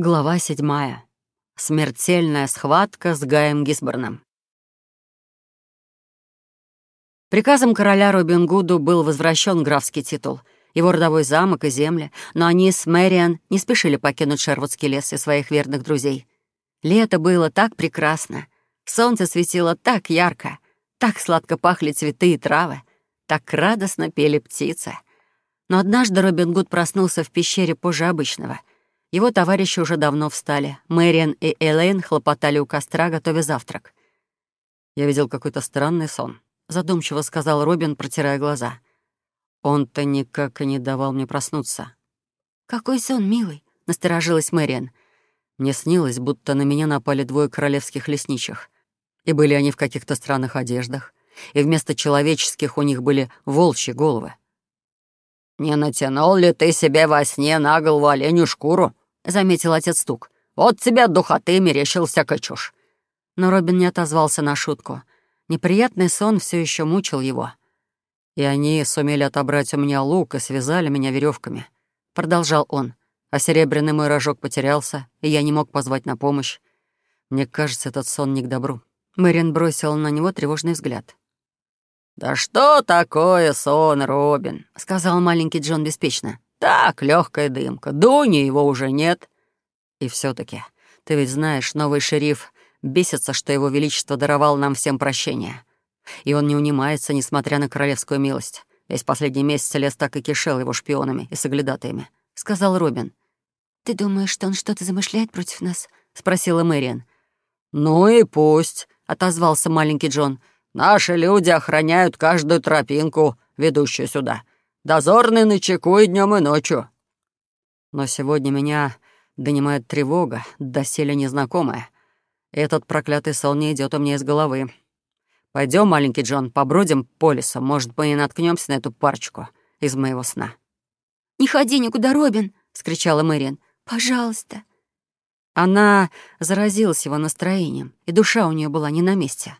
Глава седьмая. Смертельная схватка с Гаем Гисборном. Приказом короля Робин Гуду был возвращен графский титул, его родовой замок и земли, но они с Мэриан не спешили покинуть Шервудский лес и своих верных друзей. Лето было так прекрасно, солнце светило так ярко, так сладко пахли цветы и травы, так радостно пели птицы. Но однажды Робин Гуд проснулся в пещере позже обычного — его товарищи уже давно встали. Мэриан и Элейн хлопотали у костра, готовя завтрак. «Я видел какой-то странный сон», — задумчиво сказал Робин, протирая глаза. «Он-то никак и не давал мне проснуться». «Какой сон, милый?» — насторожилась Мэриан. Мне снилось, будто на меня напали двое королевских лесничих. И были они в каких-то странных одеждах. И вместо человеческих у них были волчьи головы. «Не натянул ли ты себе во сне на голову оленю шкуру?» — заметил отец Стук. «Вот тебя духоты мерещил всякая чушь». Но Робин не отозвался на шутку. Неприятный сон все еще мучил его. «И они сумели отобрать у меня лук и связали меня веревками», — продолжал он. «А серебряный мой рожок потерялся, и я не мог позвать на помощь. Мне кажется, этот сон не к добру». Мэрин бросила на него тревожный взгляд. «Да что такое сон, Робин?» — сказал маленький Джон беспечно. Так, легкая дымка. Дуни его уже нет. И все таки ты ведь знаешь, новый шериф бесится, что его величество даровал нам всем прощение. И он не унимается, несмотря на королевскую милость. Весь последний месяц лес так и кишел его шпионами и соглядатаями, — сказал Робин. «Ты думаешь, что он что-то замышляет против нас?» — спросила Мэриан. «Ну и пусть», — отозвался маленький Джон. «Наши люди охраняют каждую тропинку, ведущую сюда. Дозорный на чеку и днем, и ночью». Но сегодня меня донимает тревога, доселе незнакомая. Этот проклятый сон не идет у меня из головы. Пойдем, маленький Джон, побродим по лесу. Может, мы и наткнемся на эту парочку из моего сна. «Не ходи никуда, Робин!» — скричала Мэриан. «Пожалуйста!» Она заразилась его настроением, и душа у нее была не на месте.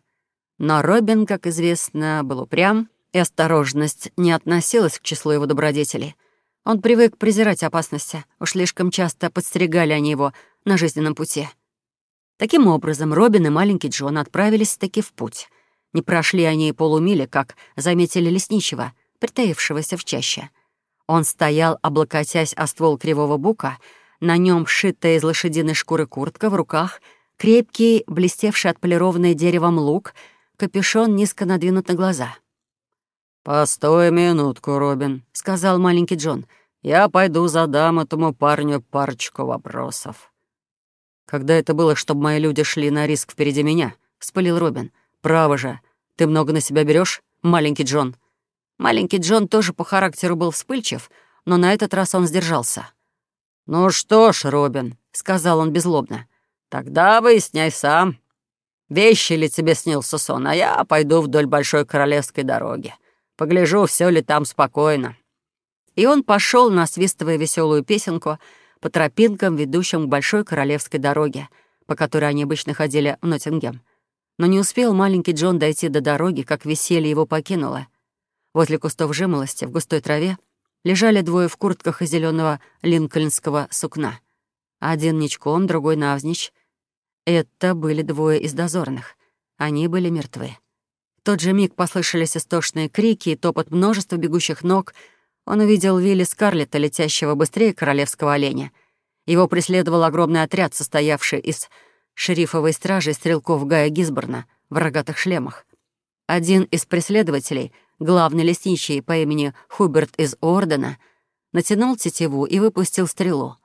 Но Робин, как известно, был упрям и осторожность не относилась к числу его добродетелей. Он привык презирать опасности, уж слишком часто подстерегали они его на жизненном пути. Таким образом, Робин и маленький Джон отправились-таки в путь. Не прошли они и полумили, как заметили лесничего, притаившегося в чаще. Он стоял, облокотясь о ствол кривого бука, на нем шитая из лошадиной шкуры куртка, в руках крепкий, блестевший отполированный деревом лук, капюшон низко надвинут на глаза — «Постой минутку, Робин», — сказал маленький Джон. «Я пойду задам этому парню парочку вопросов». «Когда это было, чтобы мои люди шли на риск впереди меня?» — спалил Робин. «Право же. Ты много на себя берешь, маленький Джон?» Маленький Джон тоже по характеру был вспыльчив, но на этот раз он сдержался. «Ну что ж, Робин», — сказал он безлобно, — «тогда выясняй сам. Вещи ли тебе снился сон, а я пойду вдоль большой королевской дороги. Погляжу, все ли там спокойно». И он пошел, насвистывая веселую песенку, по тропинкам, ведущим к большой королевской дороге, по которой они обычно ходили в Ноттингем. Но не успел маленький Джон дойти до дороги, как веселье его покинуло. Возле кустов жимолости, в густой траве, лежали двое в куртках из зеленого линкольнского сукна. Один ничком, другой навзничь. Это были двое из дозорных. Они были мертвы тот же миг послышались истошные крики и топот множества бегущих ног. Он увидел Вилли Скарлетта, летящего быстрее королевского оленя. Его преследовал огромный отряд, состоявший из шерифовой стражи и стрелков Гая Гизборна в рогатых шлемах. Один из преследователей, главный лесничий по имени Хуберт из Ордена, натянул тетиву и выпустил стрелу.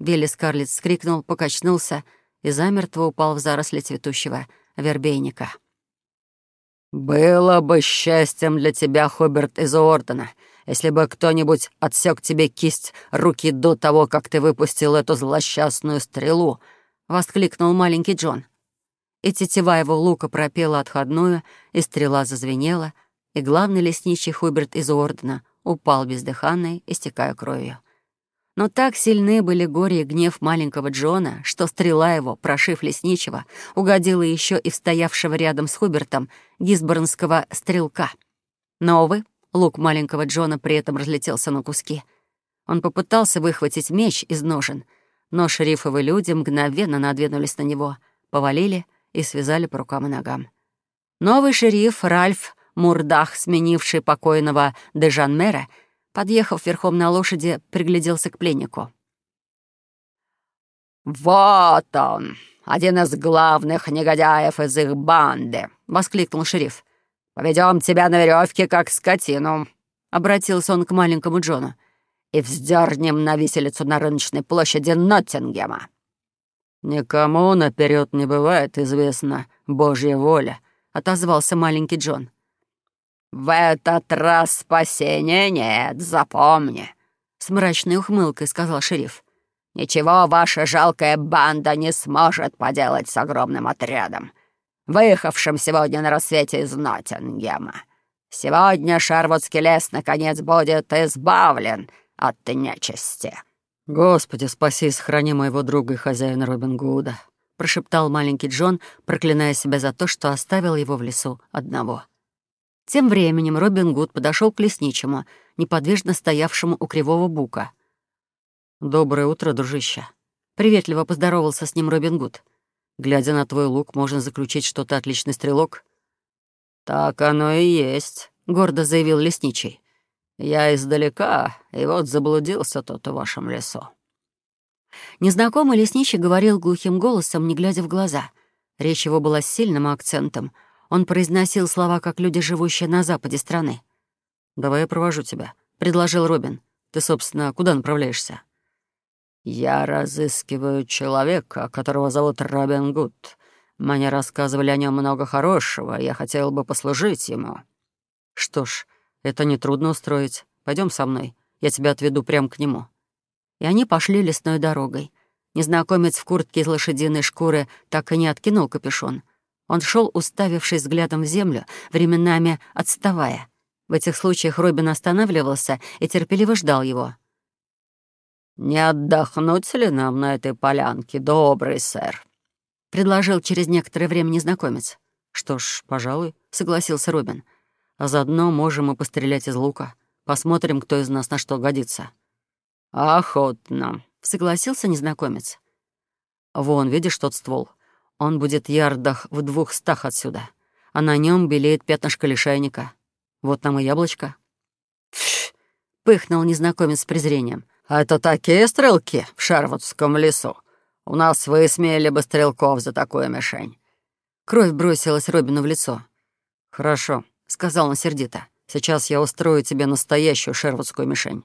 Вилли Скарлетт скрикнул, покачнулся и замертво упал в заросли цветущего вербейника. «Было бы счастьем для тебя, Хоберт из Уортона, если бы кто-нибудь отсек тебе кисть руки до того, как ты выпустил эту злосчастную стрелу», — воскликнул маленький Джон. И тетива его лука пропела отходную, и стрела зазвенела, и главный лесничий Хуберт из Уордена упал бездыханный, истекая кровью. Но так сильны были горе и гнев маленького Джона, что стрела его, прошив лесничего, угодила еще и стоявшего рядом с Хубертом гисборнского стрелка. Но, увы, лук маленького Джона при этом разлетелся на куски. Он попытался выхватить меч из ножен, Но шерифовые люди мгновенно надвинулись на него, повалили и связали по рукам и ногам. Новый шериф Ральф Мурдах, сменивший покойного Дежанмера, подъехав верхом на лошади, пригляделся к пленнику. «Вот он, один из главных негодяев из их банды!» — воскликнул шериф. «Поведем тебя на веревке, как скотину!» — обратился он к маленькому Джону. «И вздернем на виселицу на рыночной площади Ноттингема!» «Никому наперед не бывает известна Божья воля», — отозвался маленький Джон. «В этот раз спасения нет, запомни», — с мрачной ухмылкой сказал шериф. Ничего ваша жалкая банда не сможет поделать с огромным отрядом, выехавшим сегодня на рассвете из Ноттингема. Сегодня Шарвудский лес наконец будет избавлен от нечисти». «Господи, спаси и сохрани моего друга и хозяина Робин Гуда», — прошептал маленький Джон, проклиная себя за то, что оставил его в лесу одного. Тем временем Робин Гуд подошел к лесничему, неподвижно стоявшему у кривого бука — «Доброе утро, дружище!» Приветливо поздоровался с ним Робин Гуд. «Глядя на твой лук, можно заключить, что ты отличный стрелок». «Так оно и есть», — гордо заявил лесничий. «Я издалека, и вот заблудился тот в вашем лесу». Незнакомый лесничий говорил глухим голосом, не глядя в глаза. Речь его была с сильным акцентом. Он произносил слова, как люди, живущие на западе страны. «Давай я провожу тебя», — предложил Робин. «Ты, собственно, куда направляешься?» «Я разыскиваю человека, которого зовут Робин Гуд. Мне рассказывали о нем много хорошего, я хотел бы послужить ему». «Что ж, это нетрудно устроить. Пойдем со мной, я тебя отведу прямо к нему». И они пошли лесной дорогой. Незнакомец в куртке из лошадиной шкуры так и не откинул капюшон. Он шел, уставившись взглядом в землю, временами отставая. В этих случаях Робин останавливался и терпеливо ждал его — «Не отдохнуть ли нам на этой полянке, добрый сэр?» — предложил через некоторое время незнакомец. «Что ж, пожалуй», — согласился Робин. «А заодно можем и пострелять из лука. Посмотрим, кто из нас на что годится». «Охотно», — согласился незнакомец. «Вон, видишь тот ствол? Он будет ярдах в двухстах отсюда, а на нем белеет пятнышко лишайника. Вот там и яблочко». «Пф!» — пыхнул незнакомец с презрением. «Это такие стрелки в Шарвудском лесу. У нас высмеяли бы стрелков за такую мишень». Кровь бросилась Робину в лицо. «Хорошо», — сказал он сердито. «Сейчас я устрою тебе настоящую шервудскую мишень».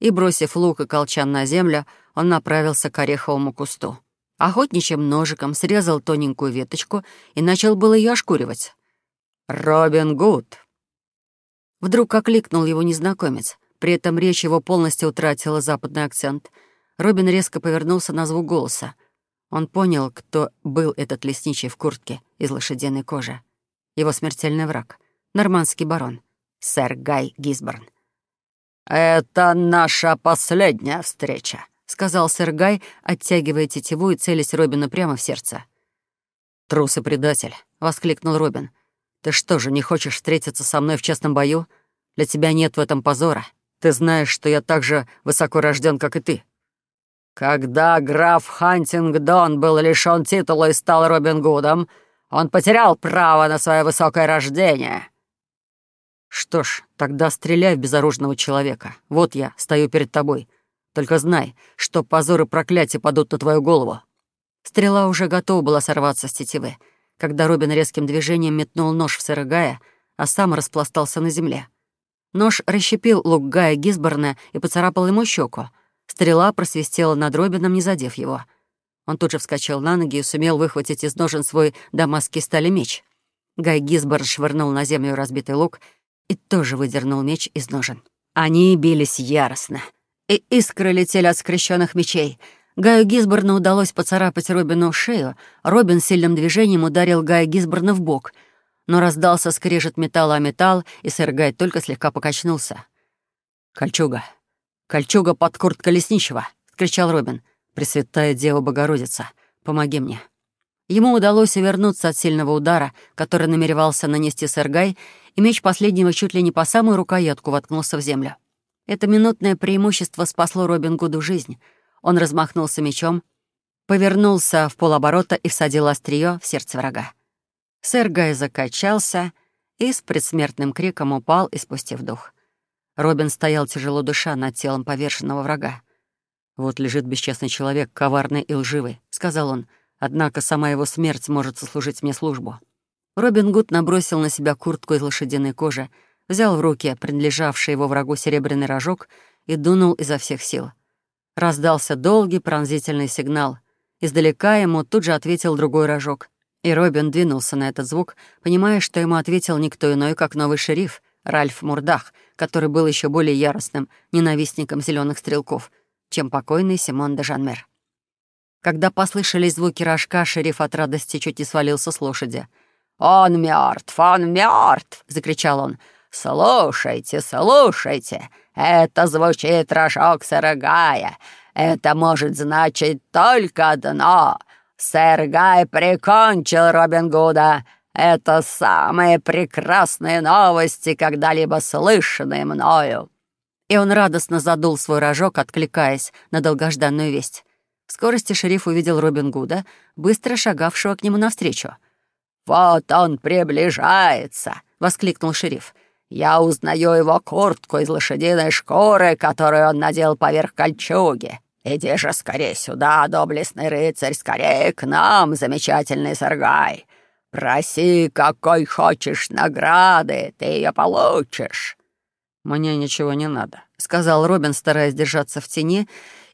И, бросив лук и колчан на землю, он направился к ореховому кусту. Охотничьим ножиком срезал тоненькую веточку и начал было ее ошкуривать. «Робин Гуд!» Вдруг окликнул его незнакомец — при этом речь его полностью утратила западный акцент. Робин резко повернулся на звук голоса. Он понял, кто был этот лесничий в куртке из лошадиной кожи. Его смертельный враг — нормандский барон, сэр Гай Гисборн. «Это наша последняя встреча», — сказал сэр Гай, оттягивая тетиву и целясь Робину прямо в сердце. «Трус и предатель», — воскликнул Робин. «Ты что же, не хочешь встретиться со мной в честном бою? Для тебя нет в этом позора. Ты знаешь, что я так же высоко рожден, как и ты». Когда граф Хантингдон был лишён титула и стал Робин Гудом, он потерял право на свое высокое рождение. Что ж, тогда стреляй в безоружного человека. Вот я, стою перед тобой. Только знай, что позор и проклятие падут на твою голову. Стрела уже готова была сорваться с тетивы, когда Робин резким движением метнул нож в сыра а сам распластался на земле. Нож расщепил лук Гая Гисборна и поцарапал ему щеку. Стрела просвистела над Робином, не задев его. Он тут же вскочил на ноги и сумел выхватить из ножен свой дамасский стали меч. Гай Гисборн швырнул на землю разбитый лук и тоже выдернул меч из ножен. Они бились яростно. И искры летели от скрещенных мечей. Гаю Гисборну удалось поцарапать Робину шею. Робин сильным движением ударил Гая Гисборна в бок — но раздался скрежет металла о металл, и сэр Гай только слегка покачнулся. «Кольчуга! Кольчуга под курткой лесничего!» — скричал Робин. «Пресвятая Дева Богородица, помоги мне!» Ему удалось увернуться от сильного удара, который намеревался нанести сэр Гай, и меч последнего чуть ли не по самую рукоятку воткнулся в землю. Это минутное преимущество спасло Робин Гуду жизнь. Он размахнулся мечом, повернулся в полоборота и всадил острие в сердце врага. Сэр Гай закачался и с предсмертным криком упал, испустив дух. Робин стоял тяжело душа над телом поверженного врага. «Вот лежит бесчестный человек, коварный и лживый», — сказал он. «Однако сама его смерть может сослужить мне службу». Робин Гуд набросил на себя куртку из лошадиной кожи, взял в руки принадлежавший его врагу серебряный рожок и дунул изо всех сил. Раздался долгий пронзительный сигнал. Издалека ему тут же ответил другой рожок. И Робин двинулся на этот звук, понимая, что ему ответил никто иной, как новый шериф, Ральф Мурдах, который был еще более яростным ненавистником зеленых стрелков, чем покойный Симон де Жанмер. Когда послышались звуки рожка, шериф от радости чуть не свалился с лошади. «Он мертв, он мертв! закричал он. «Слушайте, слушайте! Это звучит рожок Сарагая. Это может значить только одно. Сэр Гай прикончил Робин Гуда. Это самые прекрасные новости, когда-либо слышанные мною». И он радостно задул свой рожок, откликаясь на долгожданную весть. В скорости шериф увидел Робин Гуда, быстро шагавшего к нему навстречу. «Вот он приближается!» — воскликнул шериф. «Я узнаю его куртку из лошадиной шкуры, которую он надел поверх кольчуги. Иди же скорее сюда, доблестный рыцарь, скорее к нам, замечательный Саргай. Проси, какой хочешь награды, ты ее получишь». «Мне ничего не надо», — сказал Робин, стараясь держаться в тени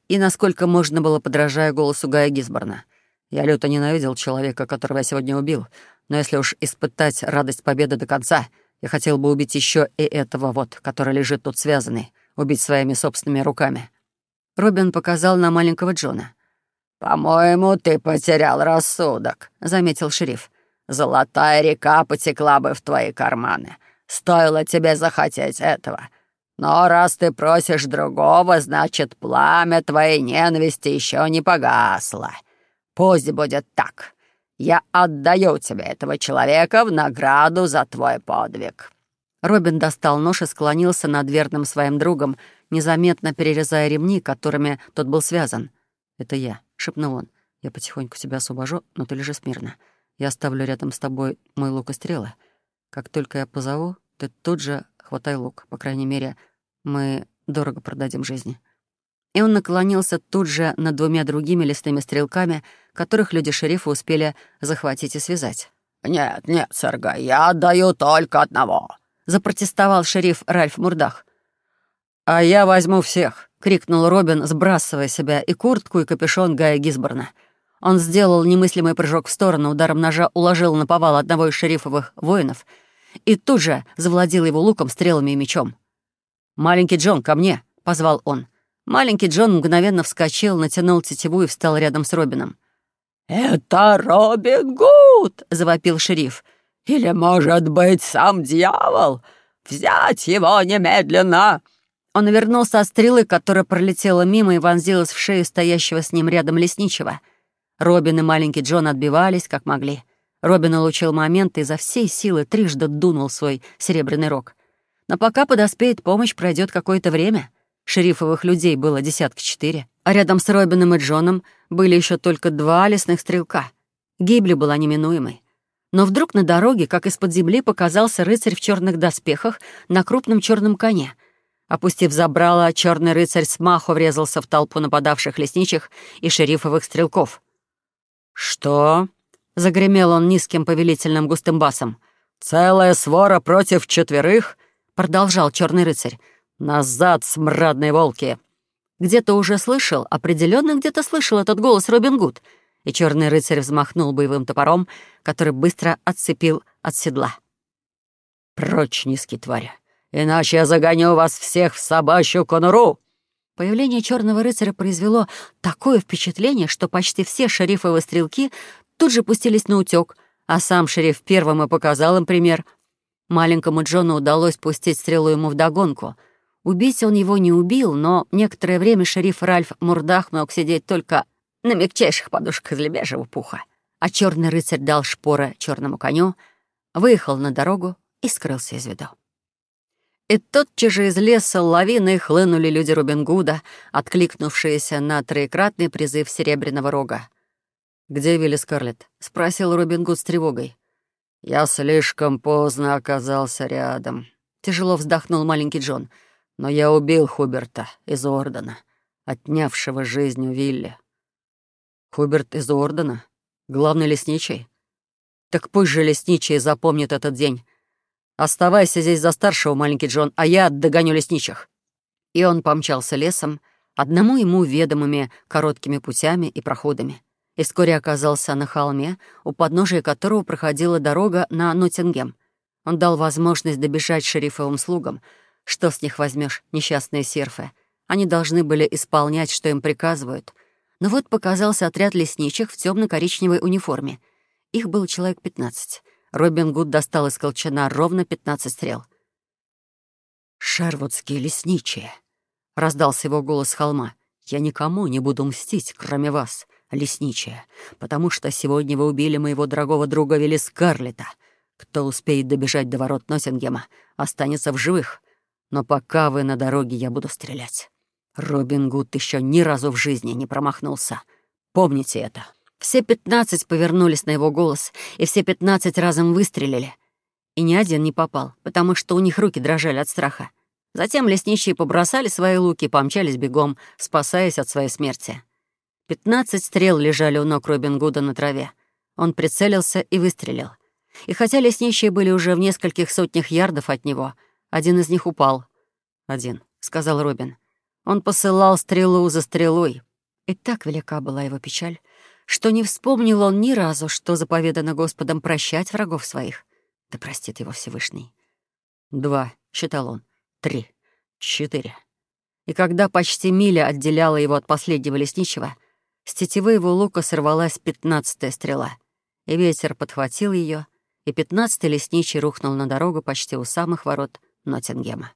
и, насколько можно было, подражая голосу Гая Гизборна. «Я люто ненавидел человека, которого я сегодня убил, но если уж испытать радость победы до конца, я хотел бы убить еще и этого вот, который лежит тут связанный, убить своими собственными руками». Робин показал на маленького Джона. «По-моему, ты потерял рассудок», — заметил шериф. «Золотая река потекла бы в твои карманы. Стоило тебе захотеть этого. Но раз ты просишь другого, значит, пламя твоей ненависти еще не погасло. Пусть будет так. Я отдаю тебе этого человека в награду за твой подвиг». Робин достал нож и склонился над верным своим другом, незаметно перерезая ремни, которыми тот был связан. «Это я», — шепнул он. «Я потихоньку тебя освобожу, но ты лежи смирно. Я оставлю рядом с тобой мой лук и стрелы. Как только я позову, ты тут же хватай лук. По крайней мере, мы дорого продадим жизни». И он наклонился тут же над двумя другими лесными стрелками, которых люди шерифа успели захватить и связать. «Нет, нет, Сарга, я отдаю только одного», — запротестовал шериф Ральф Мурдах. «А я возьму всех», — крикнул Робин, сбрасывая себя и куртку, и капюшон Гая Гизборна. Он сделал немыслимый прыжок в сторону, ударом ножа уложил на повал одного из шерифовых воинов и тут же завладел его луком, стрелами и мечом. «Маленький Джон, ко мне!» — позвал он. Маленький Джон мгновенно вскочил, натянул тетиву и встал рядом с Робином. «Это Робин Гуд!» — завопил шериф. «Или, может быть, сам дьявол? Взять его немедленно!» Он вернулся от стрелы, которая пролетела мимо и вонзилась в шею стоящего с ним рядом лесничего. Робин и маленький Джон отбивались, как могли. Робин улучил момент и изо всей силы трижды дунул свой серебряный рог. Но пока подоспеет помощь, пройдет какое-то время. Шерифовых людей было десятка четыре, а рядом с Робином и Джоном были еще только два лесных стрелка. Гибель была неминуемой. Но вдруг на дороге, как из-под земли, показался рыцарь в черных доспехах на крупном черном коне. Опустив забрало, черный рыцарь смаху врезался в толпу нападавших лесничих и шерифовых стрелков. «Что?» — загремел он низким повелительным густым басом. «Целая свора против четверых?» — продолжал черный рыцарь. «Назад, смрадные волки!» Где-то уже слышал, определенно где-то слышал этот голос Робин Гуд, и черный рыцарь взмахнул боевым топором, который быстро отцепил от седла. «Прочь, низкий тварь, иначе я загоню вас всех в собачью конуру!» Появление черного рыцаря произвело такое впечатление, что почти все шерифовые стрелки тут же пустились на утёк, а сам шериф первым и показал им пример. Маленькому Джону удалось пустить стрелу ему вдогонку — Убить он его не убил, но некоторое время шериф Ральф Мурдах мог сидеть только на мягчайших подушках из лебяжьего пуха. А черный рыцарь дал шпоры черному коню, выехал на дорогу и скрылся из виду. И тотчас же из леса лавиной хлынули люди Робин Гуда, откликнувшиеся на троекратный призыв Серебряного Рога. «Где Вилли Скарлетт?» — спросил Робин Гуд с тревогой. «Я слишком поздно оказался рядом», — тяжело вздохнул маленький Джон. «Но я убил Хуберта из Ордена, отнявшего жизнь у Вилли». «Хуберт из Ордена? Главный лесничий?» «Так пусть же лесничий запомнит этот день. Оставайся здесь за старшего, маленький Джон, а я догоню лесничих». И он помчался лесом, одному ему ведомыми короткими путями и проходами и вскоре оказался на холме, у подножия которого проходила дорога на Ноттингем. Он дал возможность добежать шерифовым слугам. Что с них возьмешь, несчастные серфы? Они должны были исполнять, что им приказывают. Но вот показался отряд лесничих в темно коричневой униформе. Их было человек пятнадцать. Робин Гуд достал из колчана ровно пятнадцать стрел. «Шервудские лесничие», — раздался его голос с холма. «Я никому не буду мстить, кроме вас лесничая, потому что сегодня вы убили моего дорогого друга Вилли Скарлета. Кто успеет добежать до ворот Ноттингема, останется в живых. Но пока вы на дороге, я буду стрелять. Робин Гуд еще ни разу в жизни не промахнулся. Помните это». Все пятнадцать повернулись на его голос, и все пятнадцать разом выстрелили. И ни один не попал, потому что у них руки дрожали от страха. Затем лесничие побросали свои луки и помчались бегом, спасаясь от своей смерти. Пятнадцать стрел лежали у ног Робин Гуда на траве. Он прицелился и выстрелил. И хотя лесничие были уже в нескольких сотнях ярдов от него, один из них упал. «Один», — сказал Робин. Он посылал стрелу за стрелой. И так велика была его печаль, что не вспомнил он ни разу, что заповедано Господом прощать врагов своих. Да простит его Всевышний. «Два», — считал он, — «три, четыре». И когда почти миля отделяла его от последнего лесничего, с тетивы его лука сорвалась пятнадцатая стрела, и ветер подхватил ее, и пятнадцатый лесничий рухнул на дорогу почти у самых ворот Ноттингема.